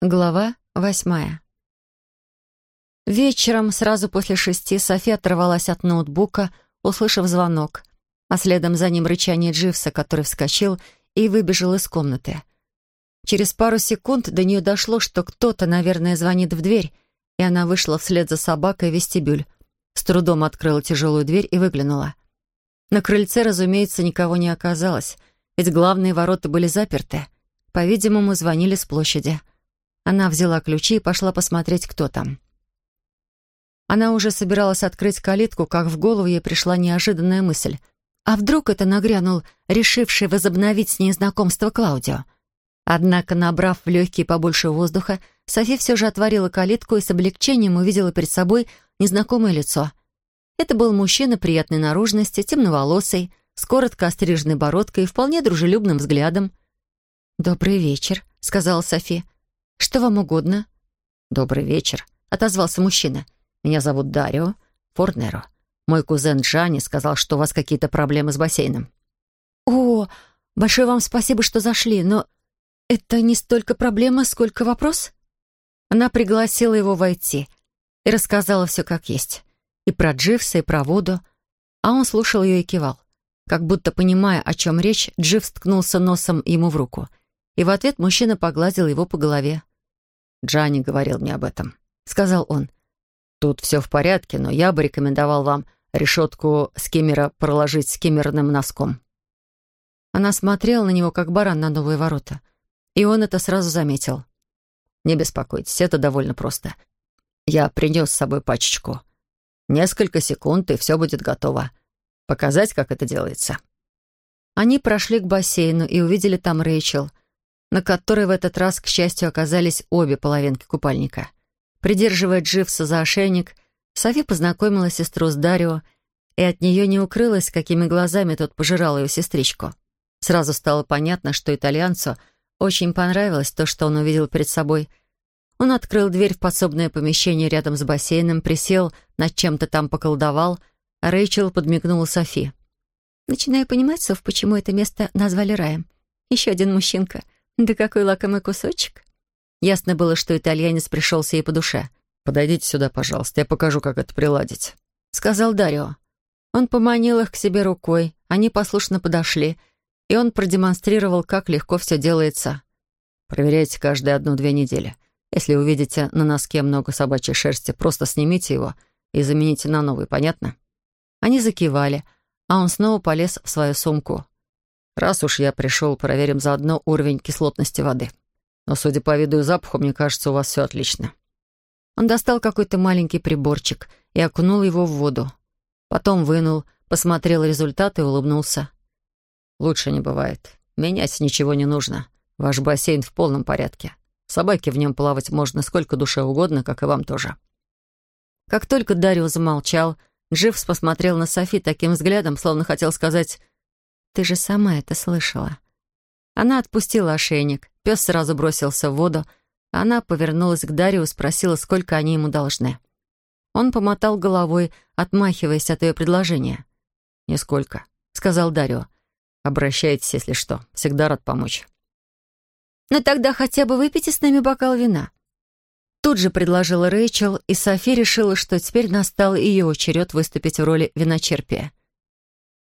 Глава восьмая. Вечером, сразу после шести, София оторвалась от ноутбука, услышав звонок, а следом за ним рычание Дживса, который вскочил и выбежал из комнаты. Через пару секунд до нее дошло, что кто-то, наверное, звонит в дверь, и она вышла вслед за собакой в вестибюль, с трудом открыла тяжелую дверь и выглянула. На крыльце, разумеется, никого не оказалось, ведь главные ворота были заперты. По-видимому, звонили с площади. Она взяла ключи и пошла посмотреть, кто там. Она уже собиралась открыть калитку, как в голову ей пришла неожиданная мысль. А вдруг это нагрянул, решивший возобновить с ней знакомство Клаудио? Однако, набрав в легкие побольше воздуха, Софи все же отворила калитку и с облегчением увидела перед собой незнакомое лицо. Это был мужчина приятной наружности, темноволосый, с коротко остриженной бородкой и вполне дружелюбным взглядом. «Добрый вечер», — сказала Софи. «Что вам угодно?» «Добрый вечер», — отозвался мужчина. «Меня зовут Дарио Форнеро. Мой кузен Джани сказал, что у вас какие-то проблемы с бассейном». «О, большое вам спасибо, что зашли, но это не столько проблема, сколько вопрос?» Она пригласила его войти и рассказала все как есть. И про Дживса, и про воду. А он слушал ее и кивал. Как будто понимая, о чем речь, Дживс ткнулся носом ему в руку. И в ответ мужчина погладил его по голове. Джанни говорил мне об этом», — сказал он. «Тут все в порядке, но я бы рекомендовал вам решетку скиммера проложить скиммерным носком». Она смотрела на него, как баран на новые ворота. И он это сразу заметил. «Не беспокойтесь, это довольно просто. Я принес с собой пачечку. Несколько секунд, и все будет готово. Показать, как это делается». Они прошли к бассейну и увидели там Рэйчел — на которой в этот раз, к счастью, оказались обе половинки купальника. Придерживая Дживса за ошейник, Софи познакомила сестру с Дарио, и от нее не укрылось, какими глазами тот пожирал ее сестричку. Сразу стало понятно, что итальянцу очень понравилось то, что он увидел перед собой. Он открыл дверь в подсобное помещение рядом с бассейном, присел, над чем-то там поколдовал, а Рэйчел подмигнула Софи. «Начинаю понимать, Соф, почему это место назвали раем. Еще один мужчинка — да какой лакомый кусочек. Ясно было, что итальянец пришелся ей по душе. «Подойдите сюда, пожалуйста, я покажу, как это приладить», — сказал Дарио. Он поманил их к себе рукой, они послушно подошли, и он продемонстрировал, как легко все делается. «Проверяйте каждые одну-две недели. Если увидите на носке много собачьей шерсти, просто снимите его и замените на новый, понятно?» Они закивали, а он снова полез в свою сумку. Раз уж я пришел, проверим заодно уровень кислотности воды. Но, судя по виду и запаху, мне кажется, у вас все отлично». Он достал какой-то маленький приборчик и окунул его в воду. Потом вынул, посмотрел результаты и улыбнулся. «Лучше не бывает. Менять ничего не нужно. Ваш бассейн в полном порядке. Собаке в нем плавать можно сколько душе угодно, как и вам тоже». Как только Дарио замолчал, Дживс посмотрел на Софи таким взглядом, словно хотел сказать ты же сама это слышала». Она отпустила ошейник. Пес сразу бросился в воду. Она повернулась к Дарью и спросила, сколько они ему должны. Он помотал головой, отмахиваясь от ее предложения. «Нисколько», — сказал Дарио. «Обращайтесь, если что. Всегда рад помочь». «Ну тогда хотя бы выпейте с нами бокал вина». Тут же предложила Рэйчел, и Софи решила, что теперь настал ее черед выступить в роли виночерпия.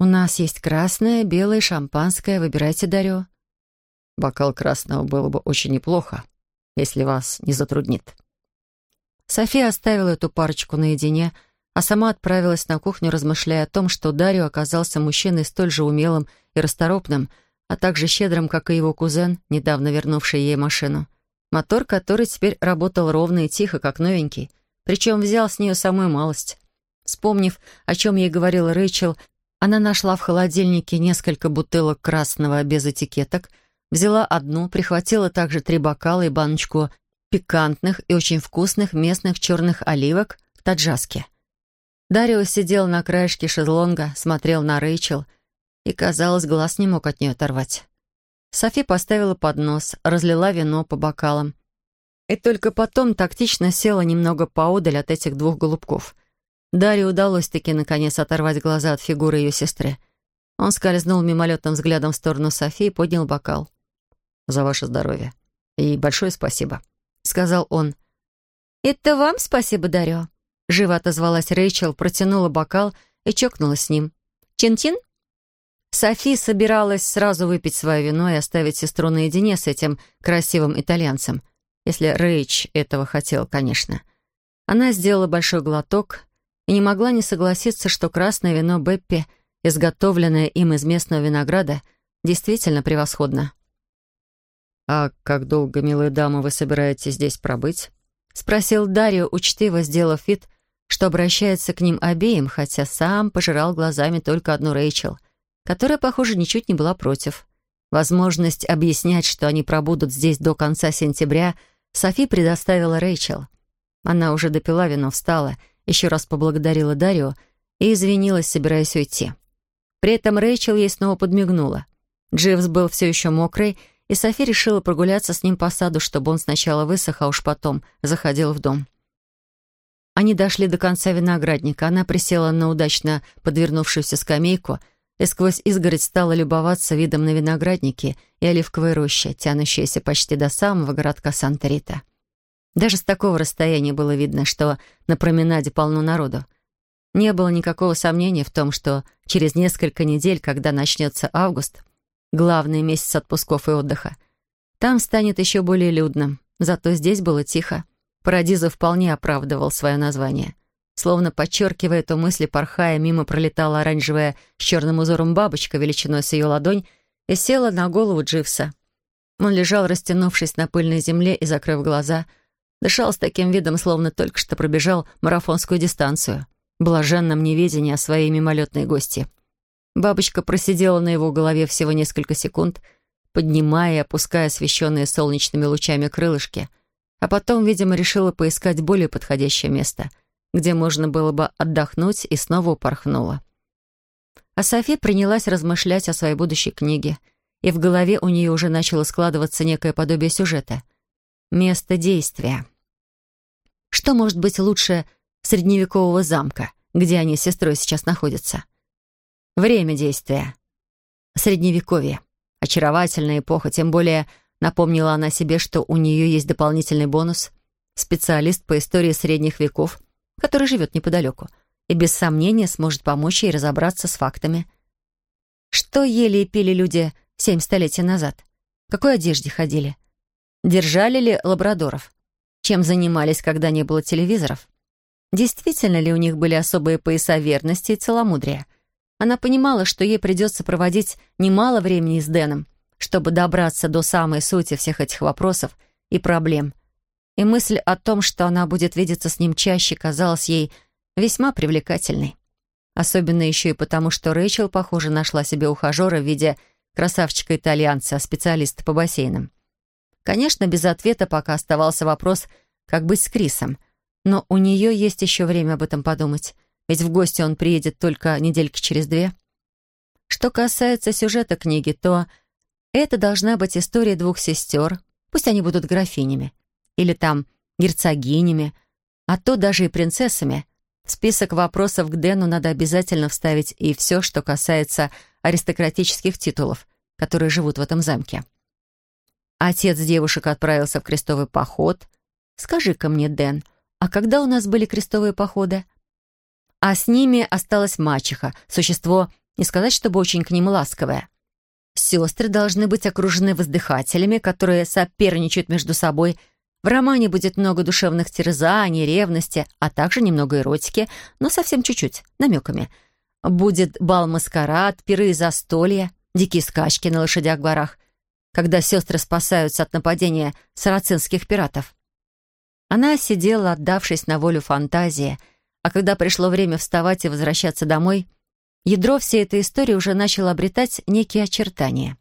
«У нас есть красное, белое, шампанское. Выбирайте, Дарё». «Бокал красного было бы очень неплохо, если вас не затруднит». София оставила эту парочку наедине, а сама отправилась на кухню, размышляя о том, что Дарио оказался мужчиной столь же умелым и расторопным, а также щедрым, как и его кузен, недавно вернувший ей машину. Мотор, который теперь работал ровно и тихо, как новенький, причем взял с нее самую малость. Вспомнив, о чем ей говорила Рэйчел, она нашла в холодильнике несколько бутылок красного без этикеток, взяла одну, прихватила также три бокала и баночку пикантных и очень вкусных местных черных оливок в таджаске. Дарио сидел на краешке шезлонга, смотрел на Рэйчел и, казалось, глаз не мог от нее оторвать. Софи поставила поднос, разлила вино по бокалам. И только потом тактично села немного поодаль от этих двух голубков — Дарье удалось-таки, наконец, оторвать глаза от фигуры ее сестры. Он скользнул мимолетным взглядом в сторону Софии и поднял бокал. «За ваше здоровье. И большое спасибо». сказал он. «Это вам спасибо, Дарио», — живо отозвалась Рэйчел, протянула бокал и чокнулась с ним. «Чин-чин?» Софи собиралась сразу выпить свое вино и оставить сестру наедине с этим красивым итальянцем, если Рэйч этого хотел, конечно. Она сделала большой глоток и не могла не согласиться, что красное вино Беппи, изготовленное им из местного винограда, действительно превосходно. «А как долго, милая дама, вы собираетесь здесь пробыть?» — спросил Дарио, учтиво сделав вид, что обращается к ним обеим, хотя сам пожирал глазами только одну Рэйчел — которая, похоже, ничуть не была против. Возможность объяснять, что они пробудут здесь до конца сентября, Софи предоставила Рэйчел. Она уже допила вино, встала, еще раз поблагодарила Дарио и извинилась, собираясь уйти. При этом Рэйчел ей снова подмигнула. Дживс был все еще мокрый, и Софи решила прогуляться с ним по саду, чтобы он сначала высох, а уж потом заходил в дом. Они дошли до конца виноградника. Она присела на удачно подвернувшуюся скамейку — и сквозь изгородь стала любоваться видом на виноградники и оливковые рощи, тянущиеся почти до самого городка Санта-Рита. Даже с такого расстояния было видно, что на променаде полно народу. Не было никакого сомнения в том, что через несколько недель, когда начнется август, главный месяц отпусков и отдыха, там станет еще более людным. Зато здесь было тихо. Парадизо вполне оправдывал свое название. Словно подчеркивая эту мысль, порхая, мимо пролетала оранжевая с черным узором бабочка величиной с ее ладонь и села на голову Дживса. Он лежал, растянувшись на пыльной земле и закрыв глаза, дышал с таким видом, словно только что пробежал марафонскую дистанцию, блаженном неведении о своей мимолетной гости. Бабочка просидела на его голове всего несколько секунд, поднимая и опуская освещенные солнечными лучами крылышки, а потом, видимо, решила поискать более подходящее место — где можно было бы отдохнуть, и снова упорхнула. А Софи принялась размышлять о своей будущей книге, и в голове у нее уже начало складываться некое подобие сюжета. Место действия. Что может быть лучше средневекового замка, где они с сестрой сейчас находятся? Время действия. Средневековье. Очаровательная эпоха, тем более напомнила она себе, что у нее есть дополнительный бонус — специалист по истории средних веков — который живет неподалеку, и без сомнения сможет помочь ей разобраться с фактами. Что ели и пили люди семь столетий назад? В какой одежде ходили? Держали ли лабрадоров? Чем занимались, когда не было телевизоров? Действительно ли у них были особые пояса верности и целомудрия? Она понимала, что ей придется проводить немало времени с Дэном, чтобы добраться до самой сути всех этих вопросов и проблем, и мысль о том, что она будет видеться с ним чаще, казалась ей весьма привлекательной. Особенно еще и потому, что Рэйчел, похоже, нашла себе ухажера в виде красавчика-итальянца, специалиста по бассейнам. Конечно, без ответа пока оставался вопрос, как быть с Крисом, но у нее есть еще время об этом подумать, ведь в гости он приедет только недельки через две. Что касается сюжета книги, то это должна быть история двух сестер, пусть они будут графинями, или там герцогинями, а то даже и принцессами. В список вопросов к Дэну надо обязательно вставить и все, что касается аристократических титулов, которые живут в этом замке. Отец девушек отправился в крестовый поход. Скажи-ка мне, Дэн, а когда у нас были крестовые походы? А с ними осталась мачеха, существо, не сказать, чтобы очень к ним ласковое. Сестры должны быть окружены воздыхателями, которые соперничают между собой в романе будет много душевных терзаний, ревности, а также немного эротики, но совсем чуть-чуть, намеками. Будет бал-маскарад, пиры и застолья, дикие скачки на лошадях в горах, когда сестры спасаются от нападения сарацинских пиратов. Она сидела, отдавшись на волю фантазии, а когда пришло время вставать и возвращаться домой, ядро всей этой истории уже начало обретать некие очертания.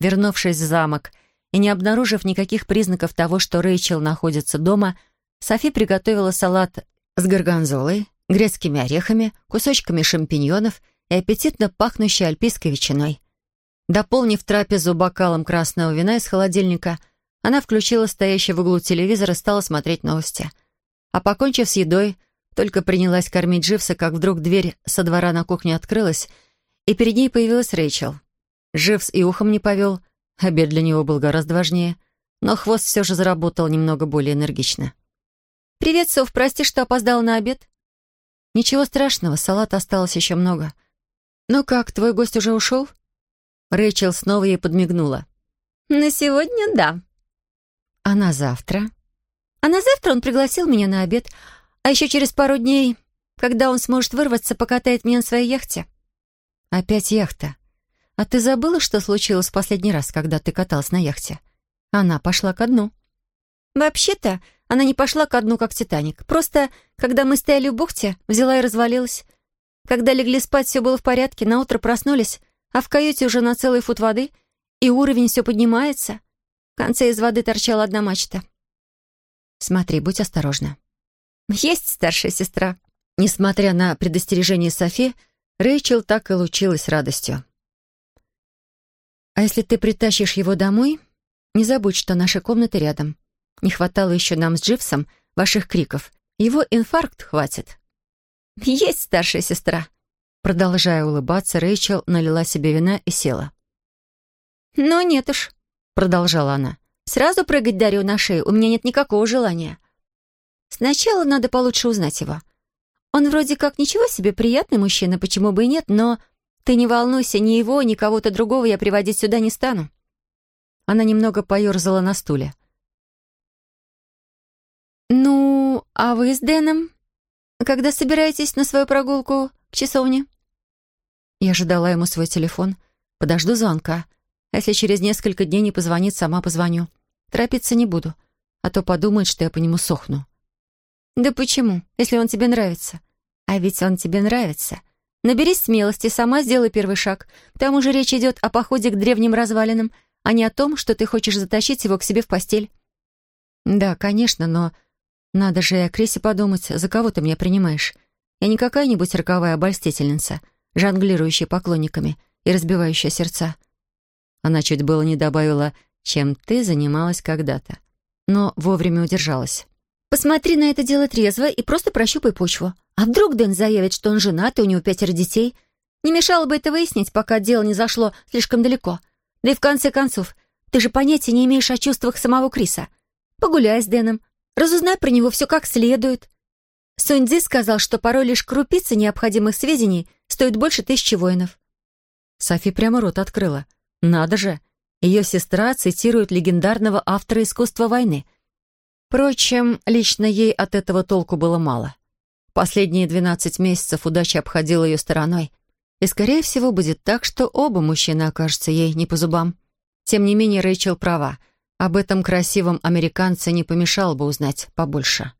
Вернувшись в замок, и не обнаружив никаких признаков того, что Рэйчел находится дома, Софи приготовила салат с горгонзолой, грецкими орехами, кусочками шампиньонов и аппетитно пахнущей альпийской ветчиной. Дополнив трапезу бокалом красного вина из холодильника, она включила стоящий в углу телевизор и стала смотреть новости. А покончив с едой, только принялась кормить Дживса, как вдруг дверь со двора на кухню открылась, и перед ней появилась Рэйчел. Дживс и ухом не повел — Обед для него был гораздо важнее. но хвост все же заработал немного более энергично. «Привет, Соф, прости, что опоздала на обед?» «Ничего страшного, салата осталось еще много». «Ну как, твой гость уже ушел?» Рэйчел снова ей подмигнула. «На сегодня да». «А на завтра?» «А на завтра он пригласил меня на обед, а еще через пару дней, когда он сможет вырваться, покатает меня на своей яхте». «Опять яхта. А ты забыла, что случилось в последний раз, когда ты каталась на яхте? Она пошла ко дну». «Вообще-то, она не пошла ко дну, как «Титаник». Просто, когда мы стояли в бухте, взяла и развалилась. Когда легли спать, все было в порядке, на утро проснулись, а в каюте уже на целый фут воды, и уровень все поднимается. В конце из воды торчала одна мачта. «Смотри, будь осторожна». «Есть старшая сестра». Несмотря на предостережение Софи, Рэйчел так и лучилась радостью. «А если ты притащишь его домой, не забудь, что наши комнаты рядом. Не хватало еще нам с Дживсом ваших криков. Его инфаркт хватит». «Есть старшая сестра». Продолжая улыбаться, Рэйчел налила себе вина и села. «Ну нет уж», — продолжала она. «Сразу прыгать Дарью на шею у меня нет никакого желания. Сначала надо получше узнать его. Он вроде как ничего себе приятный мужчина, почему бы и нет, но ты не волнуйся, ни его, ни кого-то другого я приводить сюда не стану». Она немного поерзала на стуле. «Ну, а вы с Дэном? Когда собираетесь на свою прогулку к часовне?» Я же ему свой телефон. Подожду звонка. А если через несколько дней не позвонит, сама позвоню. Торопиться не буду, а то подумает, что я по нему сохну. «Да почему, если он тебе нравится? А ведь он тебе нравится. Наберись смелости, сама сделай первый шаг. К тому же речь идет о походе к древним развалинам, а не о том, что ты хочешь затащить его к себе в постель». «Да, конечно, но надо же и о Крисе подумать, за кого ты меня принимаешь. Я не какая-нибудь роковая обольстительница, жонглирующая поклонниками и разбивающая сердца». Она чуть было не добавила «чем ты занималась когда-то», но вовремя удержалась. Посмотри на это дело трезво и просто прощупай почву. А вдруг Дэн заявит, что он женат и у него пятеро детей? Не мешало бы это выяснить, пока дело не зашло слишком далеко. Да и в конце концов, ты же понятия не имеешь о чувствах самого Криса. Погуляй с Дэном, разузнай про него все как следует. Суньцзи сказал, что порой лишь крупица необходимых сведений стоит больше тысячи воинов. Софи прямо рот открыла. Надо же! Ее сестра цитирует легендарного автора искусства войны — Впрочем, лично ей от этого толку было мало. Последние 12 месяцев удача обходила ее стороной, и, скорее всего, будет так, что оба мужчины окажутся ей не по зубам. Тем не менее, Рэйчел права. Об этом красивом американце не помешало бы узнать побольше.